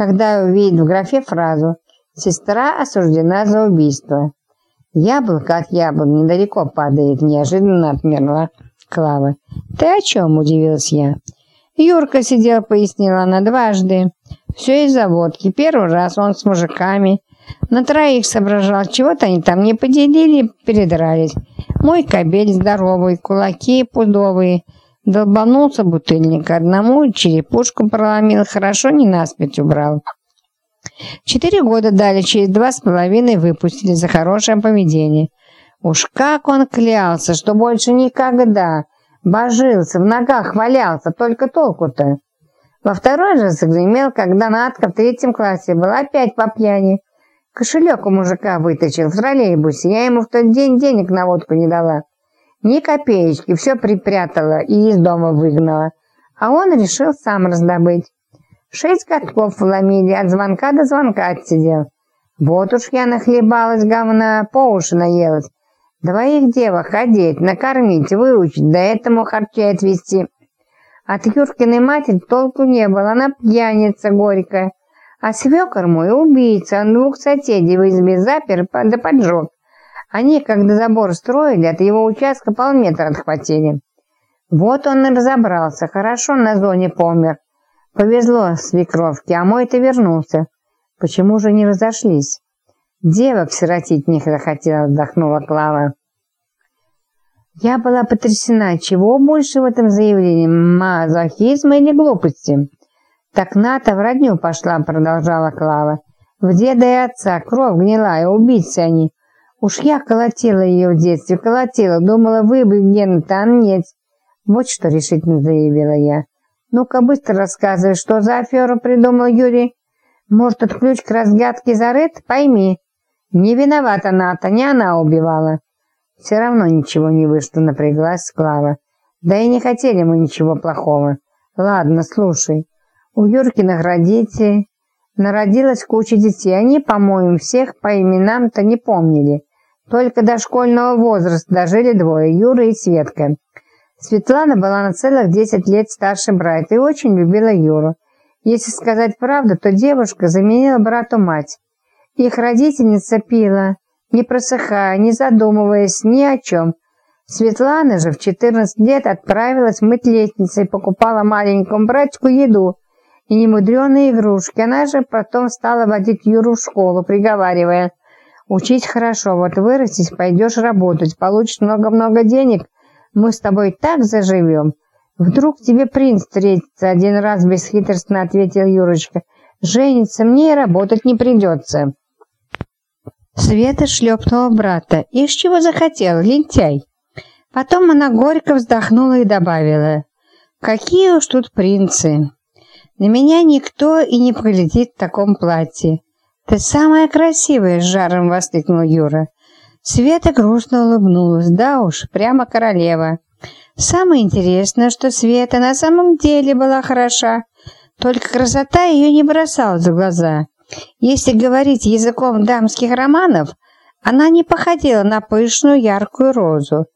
когда увидит в графе фразу «Сестра осуждена за убийство». «Яблоко от яблок недалеко падает», — неожиданно отмерла Клава. «Ты о чем?» — удивилась я. Юрка сидел, пояснила она дважды. Все из-за водки. Первый раз он с мужиками. На троих соображал, чего-то они там не поделили, передрались. Мой кобель здоровый, кулаки пудовые. Долбанулся бутыльник одному, черепушку проломил, хорошо не наспять убрал. Четыре года дали, через два с половиной выпустили за хорошее поведение. Уж как он клялся, что больше никогда божился, в ногах валялся, только толку-то. Во второй же загремел, когда Надка в третьем классе была опять по пьяни. Кошелек у мужика вытащил в троллейбусе, я ему в тот день денег на водку не дала. Ни копеечки, все припрятала и из дома выгнала. А он решил сам раздобыть. Шесть годков вломили, от звонка до звонка отсидел. Вот уж я нахлебалась говна, по уши наелась. Двоих девок одеть, накормить, выучить, до этому харчей отвезти. От Юркиной матери толку не было, она пьяница горькая. А свекор мой убийца, он двух соседей в избе запер да поджег. Они, когда забор строили, от его участка полметра отхватили. Вот он и разобрался, хорошо на зоне помер. Повезло свекровке, а мой-то вернулся. Почему же не разошлись? Девок сиротить не захотела, вздохнула Клава. Я была потрясена, чего больше в этом заявлении, мазохизма или глупости. Так Ната в родню пошла, продолжала Клава. В деда и отца кровь гнилая, убийцы они. Уж я колотила ее в детстве, колотила, думала, выбыть Гена-то, а. Вот что решительно заявила я. Ну-ка, быстро рассказывай, что за аферу придумал Юрий. Может, этот ключ к разгадке зарыт? Пойми. Не виновата Ната, не она убивала. Все равно ничего не вышло, напряглась Клава. Да и не хотели мы ничего плохого. Ладно, слушай. У Юркиных родителей народилась куча детей. Они, по-моему, всех по именам-то не помнили. Только до школьного возраста дожили двое, Юра и Светка. Светлана была на целых 10 лет старше брата и очень любила Юру. Если сказать правду, то девушка заменила брату мать. Их родительница пила, не просыхая, не задумываясь ни о чем. Светлана же в 14 лет отправилась мыть лестницей покупала маленькому братику еду и немудреные игрушки. Она же потом стала водить Юру в школу, приговаривая, «Учить хорошо, вот вырастешь, пойдешь работать, получишь много-много денег – мы с тобой так заживем. Вдруг тебе принц встретится, один раз бесхитростно ответил Юрочка. Жениться мне и работать не придется. Света шлепнула брата. Из чего захотел, лентяй? Потом она горько вздохнула и добавила. Какие уж тут принцы. На меня никто и не полетит в таком платье. Ты самая красивая, с жаром воскликнул Юра. Света грустно улыбнулась. Да уж, прямо королева. Самое интересное, что Света на самом деле была хороша, только красота ее не бросалась в глаза. Если говорить языком дамских романов, она не походила на пышную яркую розу,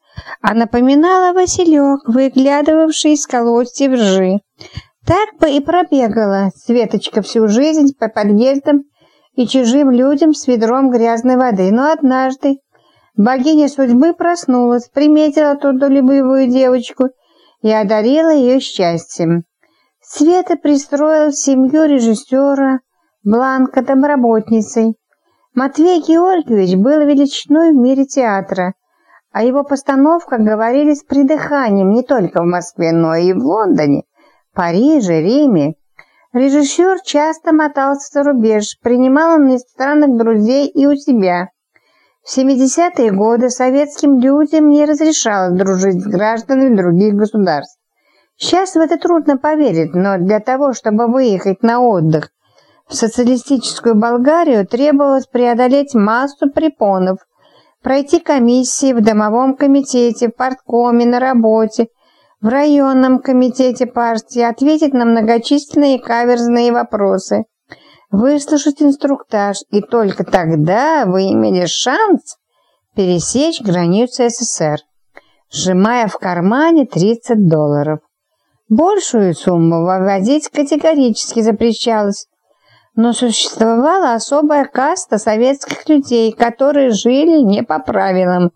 а напоминала Василек, выглядывавший из колодцев ржи. Так бы и пробегала Светочка всю жизнь по подъездам и чужим людям с ведром грязной воды, но однажды Богиня судьбы проснулась, приметила трудолюбивую девочку и одарила ее счастьем. Света пристроил семью режиссера Бланка домработницей. Матвей Георгиевич был величиной в мире театра, а его постановках говорили с придыханием не только в Москве, но и в Лондоне, Париже, Риме. Режиссер часто мотался за рубеж, принимал иностранных друзей и у себя. В 70-е годы советским людям не разрешалось дружить с гражданами других государств. Сейчас в это трудно поверить, но для того, чтобы выехать на отдых в социалистическую Болгарию, требовалось преодолеть массу препонов, пройти комиссии в домовом комитете, в парткоме, на работе, в районном комитете партии, ответить на многочисленные каверзные вопросы выслушать инструктаж, и только тогда вы имели шанс пересечь границу СССР, сжимая в кармане 30 долларов. Большую сумму вывозить категорически запрещалось. Но существовала особая каста советских людей, которые жили не по правилам